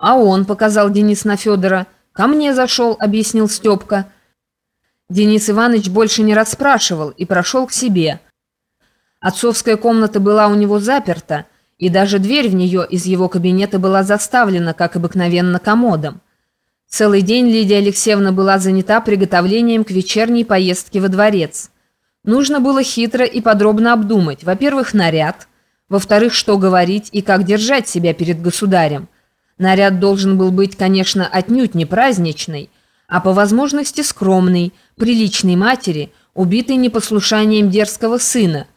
«А он», — показал Денис на Федора, — «ко мне зашел», — объяснил Степка. Денис Иванович больше не расспрашивал и прошел к себе. Отцовская комната была у него заперта, и даже дверь в нее из его кабинета была заставлена, как обыкновенно, комодом. Целый день Лидия Алексеевна была занята приготовлением к вечерней поездке во дворец. Нужно было хитро и подробно обдумать, во-первых, наряд, во-вторых, что говорить и как держать себя перед государем. Наряд должен был быть, конечно, отнюдь не праздничный, а по возможности скромный, приличной матери, убитой непослушанием дерзкого сына,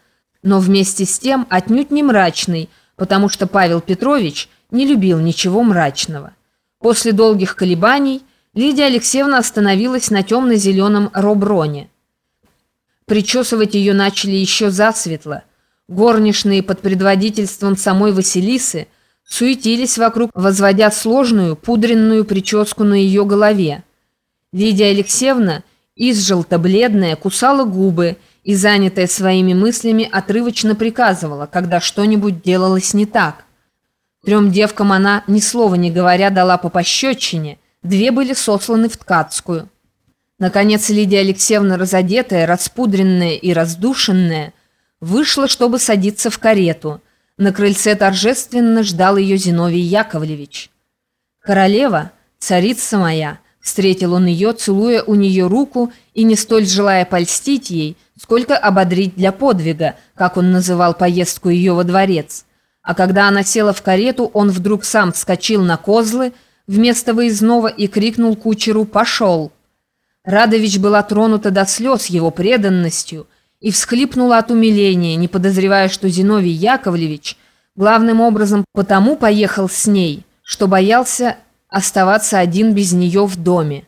но вместе с тем отнюдь не мрачный, потому что Павел Петрович не любил ничего мрачного. После долгих колебаний Лидия Алексеевна остановилась на темно-зеленом роброне. Причесывать ее начали еще засветло – Горничные под предводительством самой Василисы суетились вокруг, возводя сложную пудренную прическу на ее голове. Лидия Алексеевна, изжелто-бледная, кусала губы и, занятая своими мыслями, отрывочно приказывала, когда что-нибудь делалось не так. Трем девкам она, ни слова не говоря, дала по пощечине, две были сосланы в ткацкую. Наконец Лидия Алексеевна, разодетая, распудренная и раздушенная, вышла, чтобы садиться в карету. На крыльце торжественно ждал ее Зиновий Яковлевич. «Королева, царица моя!» Встретил он ее, целуя у нее руку и не столь желая польстить ей, сколько ободрить для подвига, как он называл поездку ее во дворец. А когда она села в карету, он вдруг сам вскочил на козлы вместо выездного и крикнул кучеру «Пошел!». Радович была тронута до слез его преданностью – и всхлипнула от умиления, не подозревая, что Зиновий Яковлевич главным образом потому поехал с ней, что боялся оставаться один без нее в доме.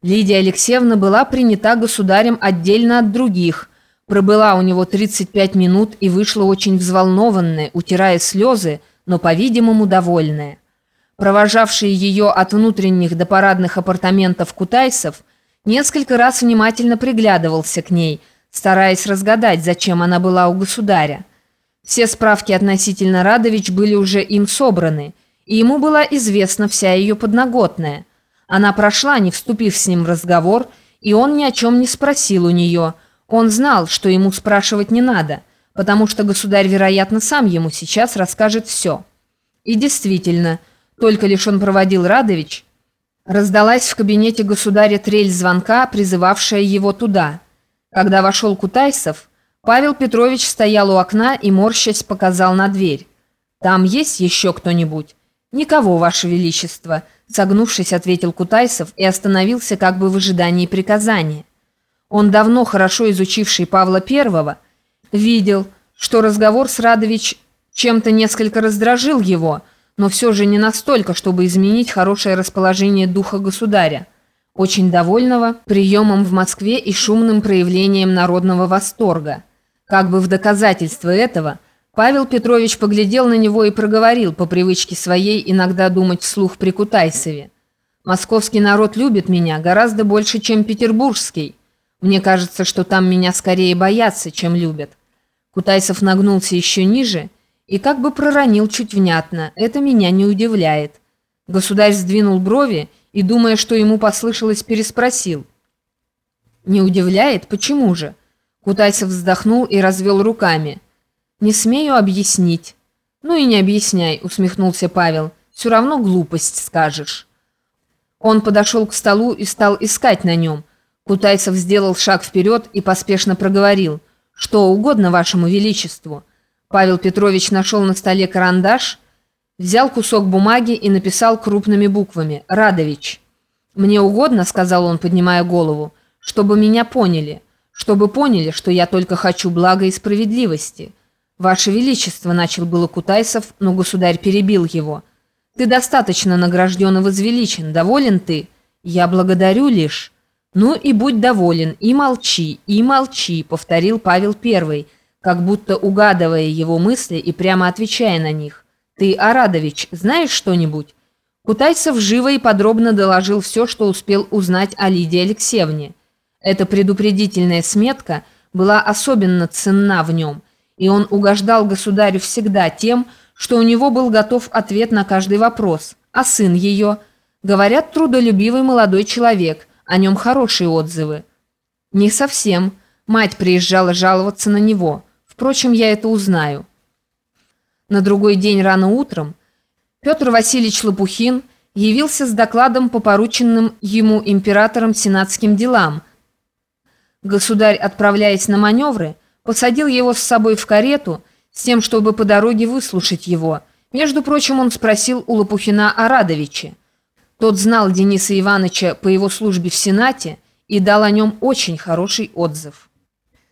Лидия Алексеевна была принята государем отдельно от других, пробыла у него 35 минут и вышла очень взволнованная, утирая слезы, но, по-видимому, довольная. Провожавший ее от внутренних до парадных апартаментов Кутайсов несколько раз внимательно приглядывался к ней – стараясь разгадать, зачем она была у государя. Все справки относительно Радович были уже им собраны, и ему была известна вся ее подноготная. Она прошла, не вступив с ним в разговор, и он ни о чем не спросил у нее. Он знал, что ему спрашивать не надо, потому что государь, вероятно, сам ему сейчас расскажет все. И действительно, только лишь он проводил Радович, раздалась в кабинете государя трель звонка, призывавшая его туда – когда вошел Кутайсов, Павел Петрович стоял у окна и, морщась, показал на дверь. «Там есть еще кто-нибудь?» «Никого, Ваше Величество», — согнувшись, ответил Кутайсов и остановился как бы в ожидании приказания. Он, давно хорошо изучивший Павла Первого, видел, что разговор с Радович чем-то несколько раздражил его, но все же не настолько, чтобы изменить хорошее расположение духа государя очень довольного приемом в Москве и шумным проявлением народного восторга. Как бы в доказательство этого, Павел Петрович поглядел на него и проговорил по привычке своей иногда думать вслух при Кутайсове. «Московский народ любит меня гораздо больше, чем петербургский. Мне кажется, что там меня скорее боятся, чем любят». Кутайсов нагнулся еще ниже и как бы проронил чуть внятно. «Это меня не удивляет». Государь сдвинул брови и, думая, что ему послышалось, переспросил. «Не удивляет? Почему же?» Кутайцев вздохнул и развел руками. «Не смею объяснить». «Ну и не объясняй», — усмехнулся Павел. «Все равно глупость скажешь». Он подошел к столу и стал искать на нем. Кутайцев сделал шаг вперед и поспешно проговорил. «Что угодно вашему величеству». Павел Петрович нашел на столе карандаш Взял кусок бумаги и написал крупными буквами «Радович». «Мне угодно», — сказал он, поднимая голову, — «чтобы меня поняли, чтобы поняли, что я только хочу блага и справедливости». «Ваше Величество», — начал было Кутайсов, но государь перебил его. «Ты достаточно награжден и возвеличен. Доволен ты?» «Я благодарю лишь». «Ну и будь доволен, и молчи, и молчи», — повторил Павел Первый, как будто угадывая его мысли и прямо отвечая на них. «Ты, Арадович, знаешь что-нибудь?» Кутайцев живо и подробно доложил все, что успел узнать о Лидии Алексеевне. Эта предупредительная сметка была особенно ценна в нем, и он угождал государю всегда тем, что у него был готов ответ на каждый вопрос, А сын ее? Говорят, трудолюбивый молодой человек, о нем хорошие отзывы. Не совсем. Мать приезжала жаловаться на него. Впрочем, я это узнаю. На другой день рано утром Петр Васильевич Лопухин явился с докладом по порученным ему императором сенатским делам. Государь, отправляясь на маневры, посадил его с собой в карету с тем, чтобы по дороге выслушать его. Между прочим, он спросил у Лопухина о Радовиче. Тот знал Дениса Ивановича по его службе в Сенате и дал о нем очень хороший отзыв.